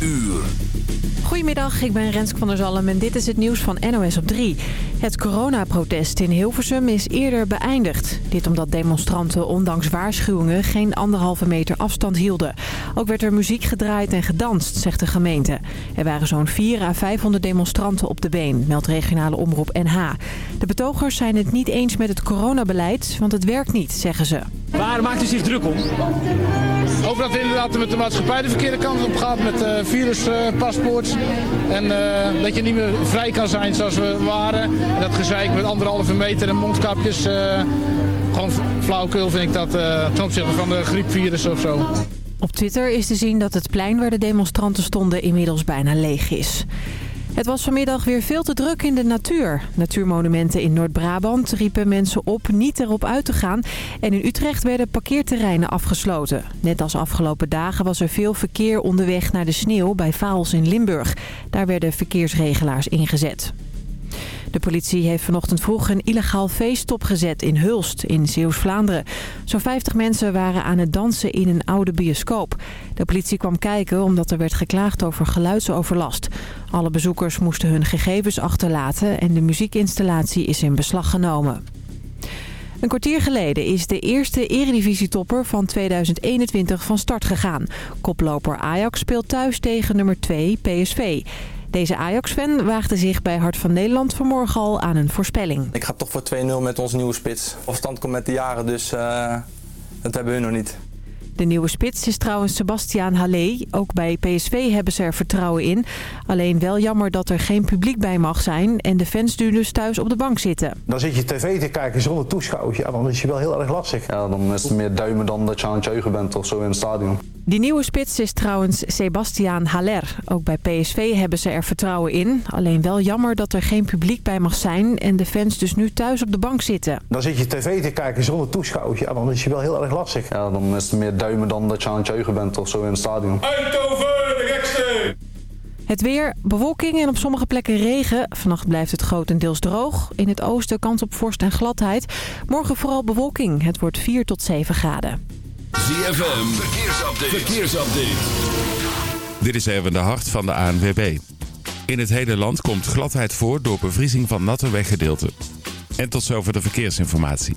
uur. Goedemiddag, ik ben Rensk van der Zalm en dit is het nieuws van NOS op 3. Het coronaprotest in Hilversum is eerder beëindigd. Dit omdat demonstranten ondanks waarschuwingen geen anderhalve meter afstand hielden. Ook werd er muziek gedraaid en gedanst, zegt de gemeente. Er waren zo'n 4 à 500 demonstranten op de been, meldt regionale omroep NH. De betogers zijn het niet eens met het coronabeleid, want het werkt niet, zeggen ze. Waar maakt u zich druk om? Over dat inderdaad met de maatschappij de verkeerde kant op gaat met uh, viruspaspoort. en uh, dat je niet meer vrij kan zijn zoals we waren. En dat gezeik met anderhalve meter en mondkapjes. Uh, gewoon flauwkul vind ik dat ten opzichte van de griepvirus of zo. Op Twitter is te zien dat het plein waar de demonstranten stonden inmiddels bijna leeg is. Het was vanmiddag weer veel te druk in de natuur. Natuurmonumenten in Noord-Brabant riepen mensen op niet erop uit te gaan. En in Utrecht werden parkeerterreinen afgesloten. Net als afgelopen dagen was er veel verkeer onderweg naar de sneeuw bij Vaals in Limburg. Daar werden verkeersregelaars ingezet. De politie heeft vanochtend vroeg een illegaal feest stopgezet in Hulst in Zeeuws-Vlaanderen. Zo'n 50 mensen waren aan het dansen in een oude bioscoop. De politie kwam kijken omdat er werd geklaagd over geluidsoverlast. Alle bezoekers moesten hun gegevens achterlaten en de muziekinstallatie is in beslag genomen. Een kwartier geleden is de eerste eredivisietopper van 2021 van start gegaan. Koploper Ajax speelt thuis tegen nummer 2 PSV. Deze Ajax-fan waagde zich bij Hart van Nederland vanmorgen al aan een voorspelling. Ik ga toch voor 2-0 met onze nieuwe spits. Afstand komt met de jaren, dus uh, dat hebben we nog niet. De nieuwe spits is trouwens Sebastiaan Halle. Ook bij PSV hebben ze er vertrouwen in. Alleen wel jammer dat er geen publiek bij mag zijn en de fans nu dus thuis op de bank zitten. Dan zit je tv te kijken zonder toeschouwers. Ja, dan is je wel heel erg lastig. Ja, dan is het meer duimen dan dat je aan het juichen bent of zo in het stadion. Die nieuwe spits is trouwens Sebastiaan Haller. Ook bij PSV hebben ze er vertrouwen in. Alleen wel jammer dat er geen publiek bij mag zijn en de fans dus nu thuis op de bank zitten. Dan zit je tv te kijken zonder toeschouwers. Ja, dan is je wel heel erg lastig. Ja, dan is het meer duimen dan dat je aan het juichen bent of zo in het stadion. Eindhoven, de gekste! Het weer, bewolking en op sommige plekken regen. Vannacht blijft het grotendeels droog. In het oosten kans op vorst en gladheid. Morgen vooral bewolking. Het wordt 4 tot 7 graden. ZFM, verkeersupdate. verkeersupdate. Dit is even de hart van de ANWB. In het hele land komt gladheid voor door bevriezing van natte weggedeelten. En tot zover de verkeersinformatie.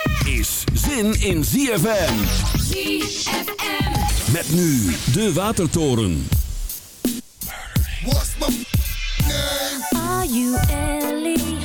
is zin in ZFM. ZFM. Met nu de Watertoren. What's my name? Are you Ellie?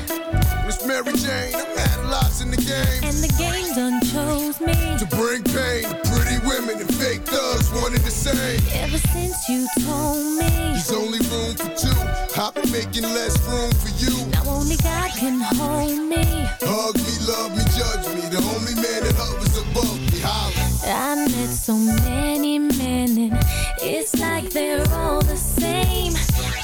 Miss Mary Jane, I'm had lots in the game. And the game done chose me. To bring pain to pretty women and fake thugs wanted same. Ever since you told me. There's only room for two. I've been making less room for you. Now only God can hold me. Hug me, love me, judge me. The only man that hovers above me. Holla. I met so many men and it's like they're all the same.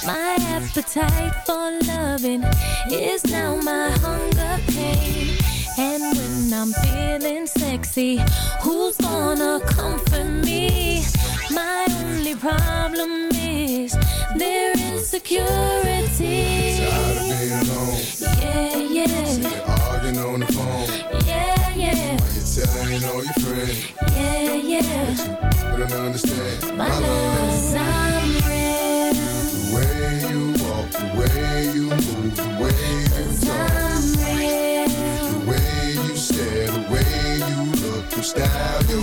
My appetite for loving is now my hunger pain. And when I'm feeling sexy, who's gonna comfort me? My only problem is their insecurity. Tired of being alone. Yeah, yeah. Sitting arguing on the phone. Yeah, yeah. Why you telling all your friends? Yeah, yeah. But I don't understand. My love, cause I'm real. The way you walk, the way you move, the way you talk. The way you stare, the way you look, your style, your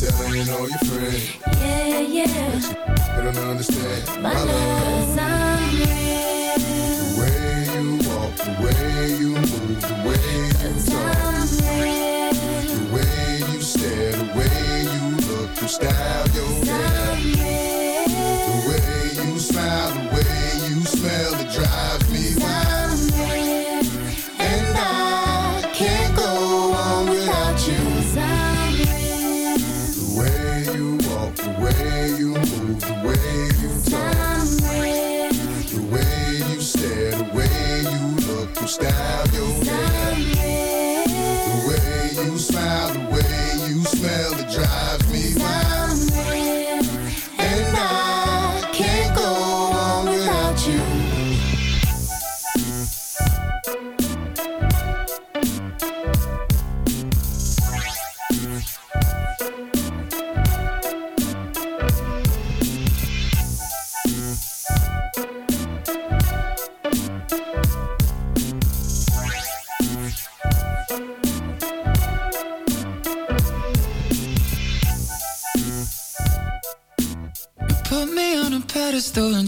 You telling all your friends? yeah, yeah. They don't understand My love's unreal. The way you walk, the way you move, the way you talk, the way you stare, the way you look, your style, your hair, the way you smile, the way you smell, it drives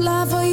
last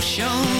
tragedy,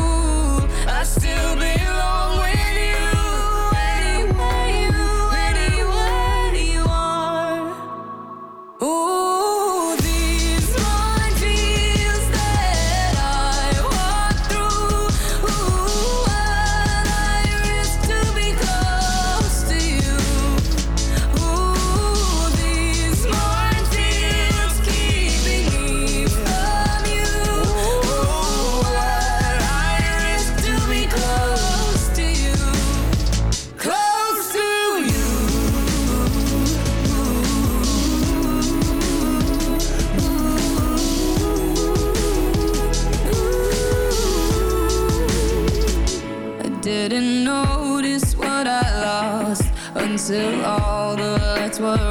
I still belong. world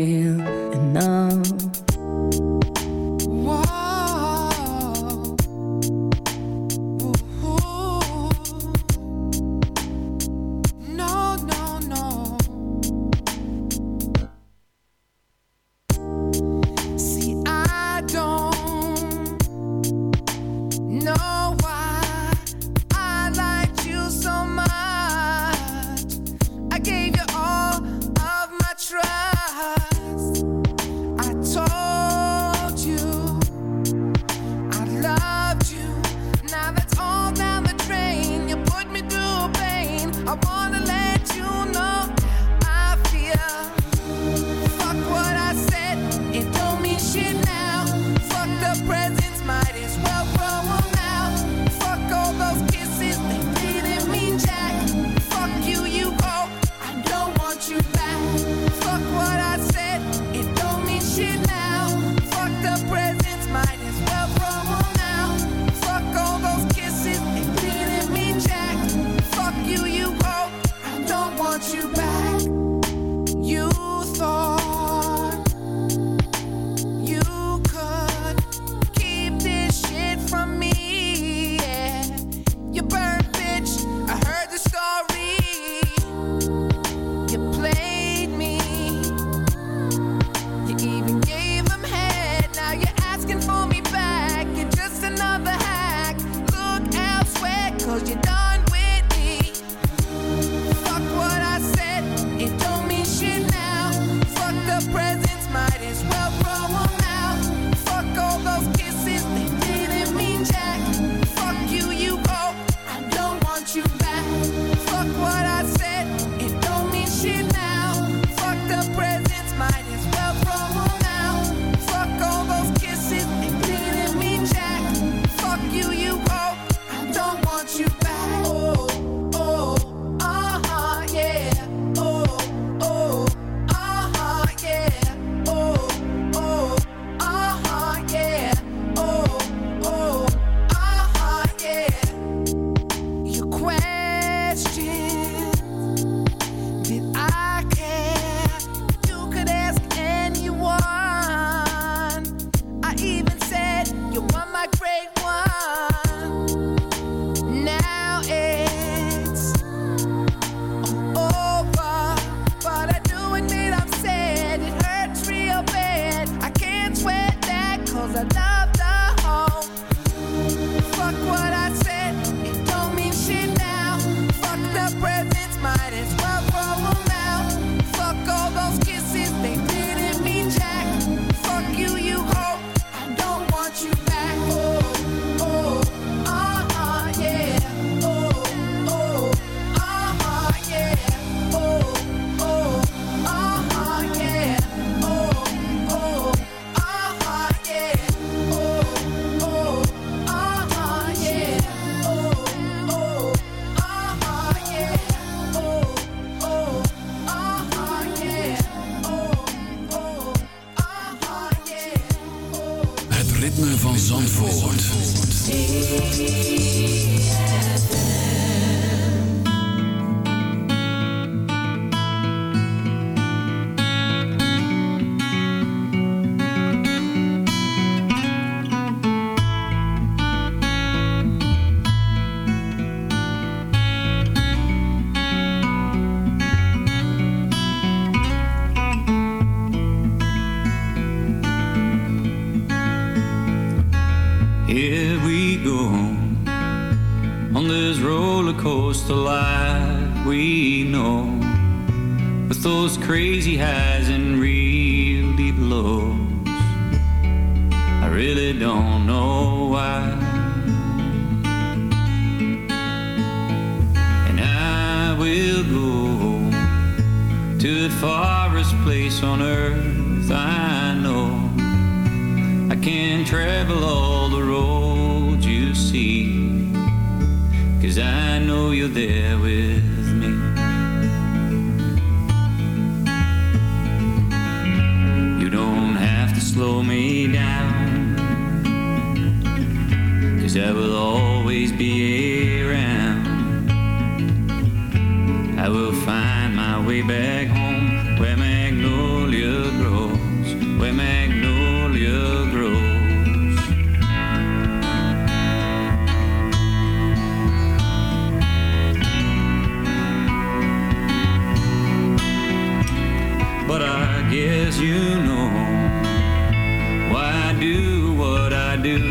crazy hair. will find my way back home where magnolia grows, where magnolia grows. But I guess you know why I do what I do.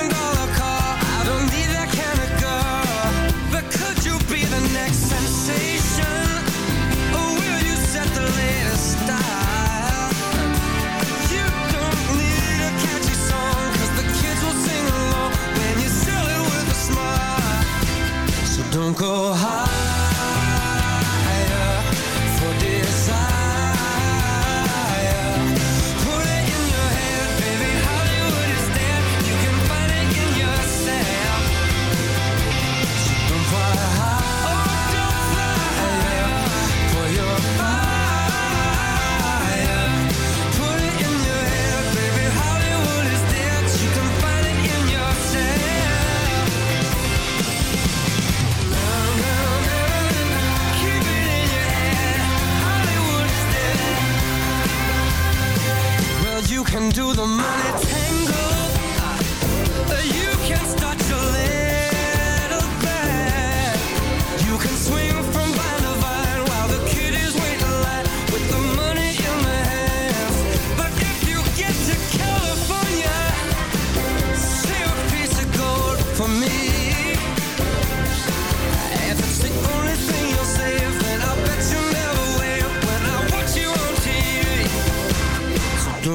go high. Do the money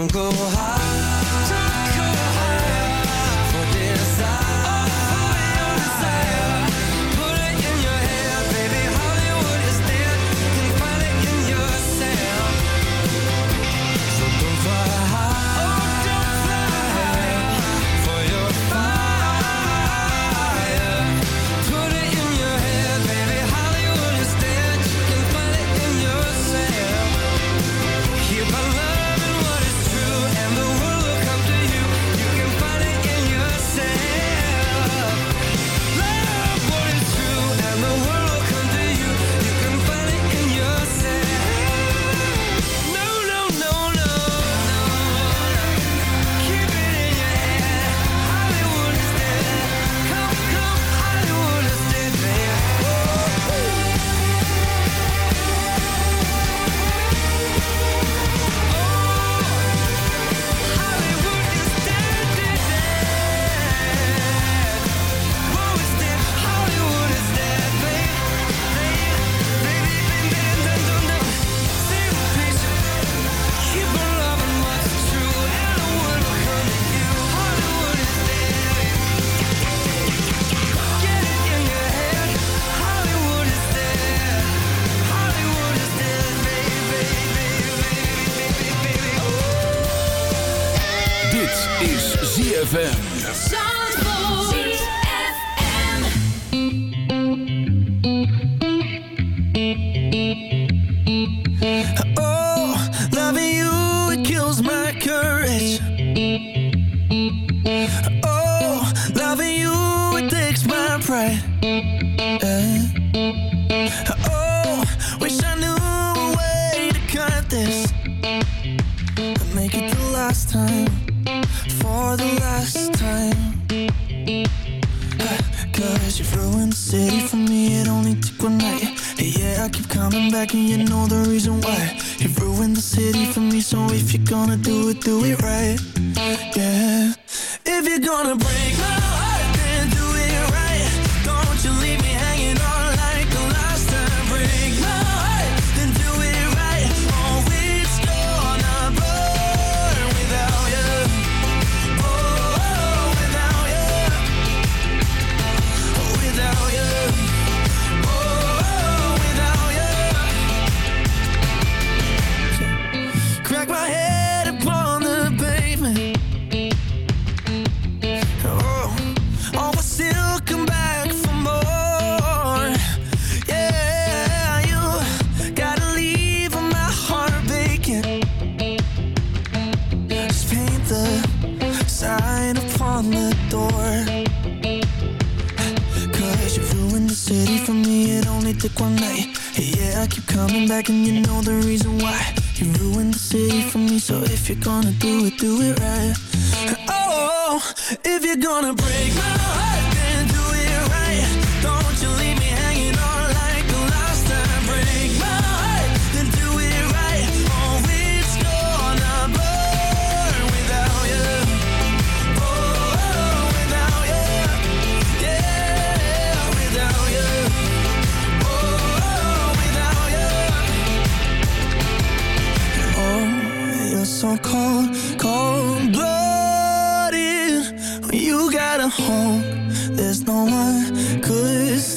go high. last time, for the last time. Cause you ruined the city for me, it only took one night hey, Yeah, I keep coming back and you know the reason why. You ruined the city for me, so if you're gonna do it, do it right. Cause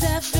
that.